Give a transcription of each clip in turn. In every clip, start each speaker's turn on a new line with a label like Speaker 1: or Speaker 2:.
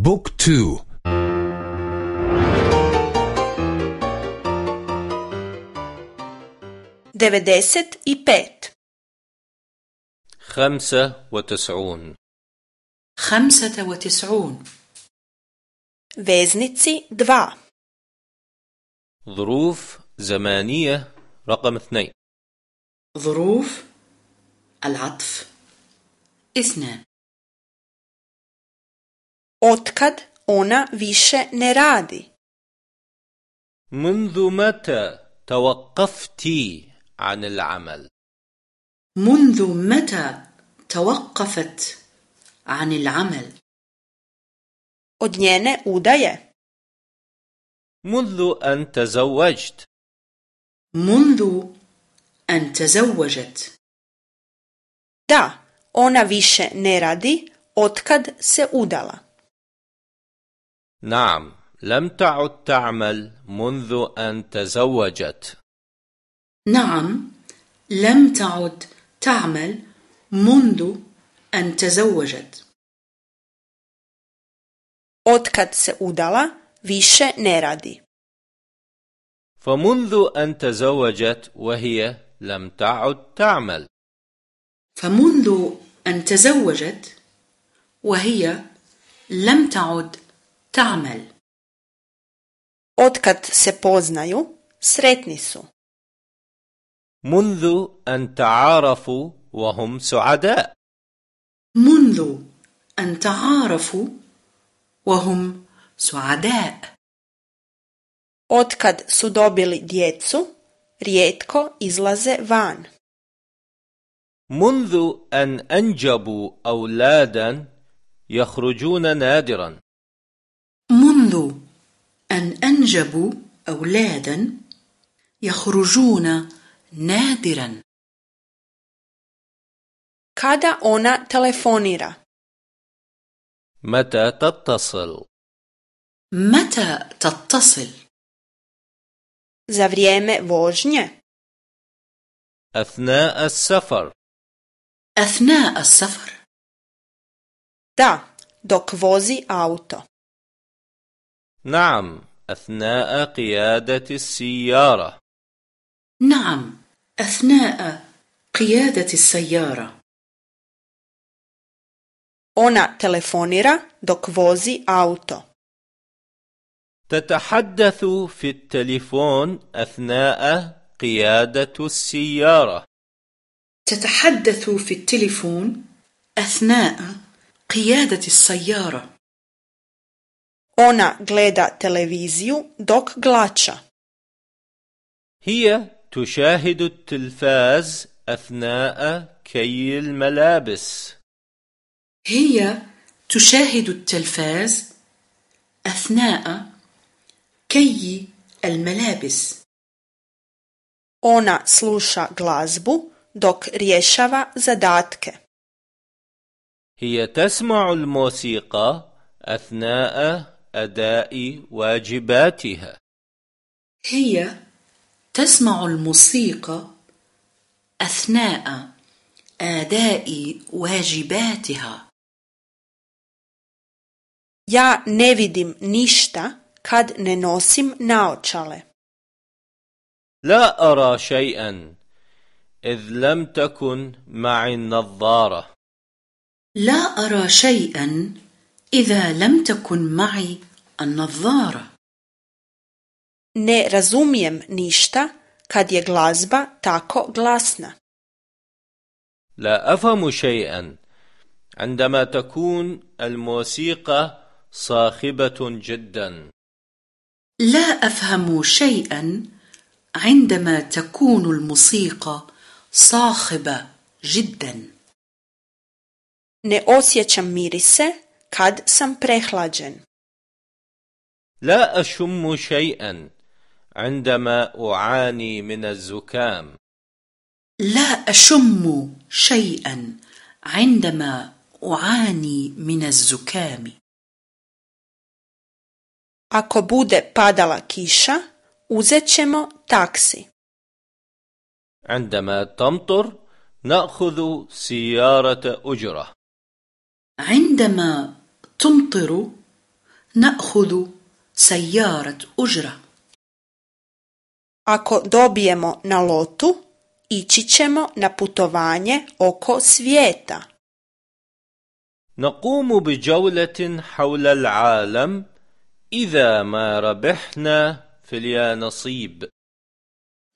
Speaker 1: بوك تو.
Speaker 2: devedeset i pet
Speaker 3: خمسة وتسعون.
Speaker 4: خمسة وتسعون.
Speaker 2: veznici dva
Speaker 3: ظروف زمانية رقم اثنين.
Speaker 4: ظروف العطف. اثنان.
Speaker 2: Otkad ona više ne radi
Speaker 3: منذ متى توقفت عن العمل؟
Speaker 4: منذ متى توقفت عن العمل
Speaker 2: od njene udaje
Speaker 3: منذ أن تزوجت
Speaker 4: منذ أن تزوجت
Speaker 2: da ona više ne radi otkad se udala
Speaker 3: نعم لم تعد تعمل منذ أن تزوجت.
Speaker 4: نعم لم تعد تعمل منذ أن تزوجت.
Speaker 2: Otkad se udala više ne radi.
Speaker 3: فمنذ أن تزوجت وهي لم تعد تعمل.
Speaker 4: فمنذ أن تزوجت وهي لم تعد تعمل.
Speaker 2: Otkad se poznaju sretni su.
Speaker 3: منذ أن تعارفوا وهم سعداء.
Speaker 4: منذ أن تعارفوا وهم سعداء.
Speaker 2: Otkad su dobili djecu rijetko izlaze van.
Speaker 3: منذ أن أنجبوا أولادا يخرجون نادرا.
Speaker 4: منذ أن أنجبوا أولادا يخرجون نادرا.
Speaker 2: Kada ona telefonira?
Speaker 3: متى تتصل؟
Speaker 4: متى تتصل؟
Speaker 2: Za vrijeme vožnje?
Speaker 3: أثناء السفر.
Speaker 4: أثناء السفر.
Speaker 2: Da dok vozi auto.
Speaker 3: نعم أثناء قيادة السيارة.
Speaker 4: نعم أثناء قيادة السيارة.
Speaker 2: Ona telefonira dok vozi auto.
Speaker 3: تتحدث في التليفون أثناء قيادة السيارة.
Speaker 4: تتحدث في التليفون أثناء قيادة السيارة.
Speaker 2: Ona gleda televiziju dok glača.
Speaker 3: هي تشاهد التلفاز أثناء كي الملابس
Speaker 4: هي تشاهد التلفاز أثناء كي الملابس
Speaker 2: ona sluša glazbu dok rješava zadatke.
Speaker 3: هي تسمع الموسيقى أثناء أداء واجباتها.
Speaker 4: هي تسمع الموسيقى أثناء أداء واجباتها.
Speaker 2: Ja ne vidim ništa kad ne nosim naočale.
Speaker 3: لا أرى شيئا إذ لم تكن معي النظارة.
Speaker 4: لا أرى شيئا إذا لم تكن معي النظارة.
Speaker 2: Ne razumijem ništa kad je glazba tako glasna.
Speaker 3: لا أفهم شيئا. عندما تكون الموسيقى صاخبة جدا.
Speaker 4: لا أفهم شيئا عندما تكون الموسيقى صاخبة جدا.
Speaker 2: Ne osjećam mirise kad sam prehlađen.
Speaker 3: لا أشم شيئا عندما أعاني من الزكام.
Speaker 4: لا أشم شيئا عندما أعاني من الزكام.
Speaker 2: Ako bude padala kiša uzet ćemo taksi.
Speaker 3: عندما تمطر نأخذ سيارة أجرة.
Speaker 4: عندما تمطر نأخذ سيارة أجرة.
Speaker 2: Ako dobijemo na lotu, ići ćemo na putovanje oko svijeta.
Speaker 3: نقوم بجولة حول العالم إذا ما ربحنا في اليانصيب.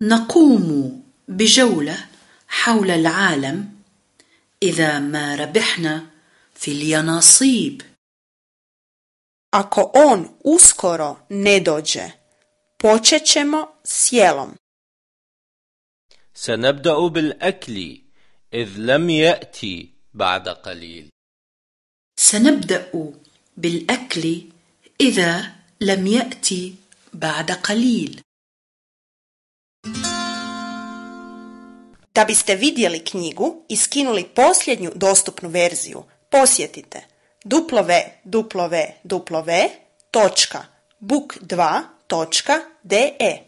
Speaker 4: نقوم بجولة حول العالم إذا ما ربحنا في اليانصيب.
Speaker 2: Ako on uskoro ne dođe, počet ćemo s jelom.
Speaker 3: سنبدأ بالأكل إذ لم يأتي بعد قليل
Speaker 4: سنبدأ بالأكل إذا لم يأتي بعد قليل
Speaker 2: Da biste vidjeli knjigu i skinuli posljednju dostupnu verziju, posjetite www.book2.de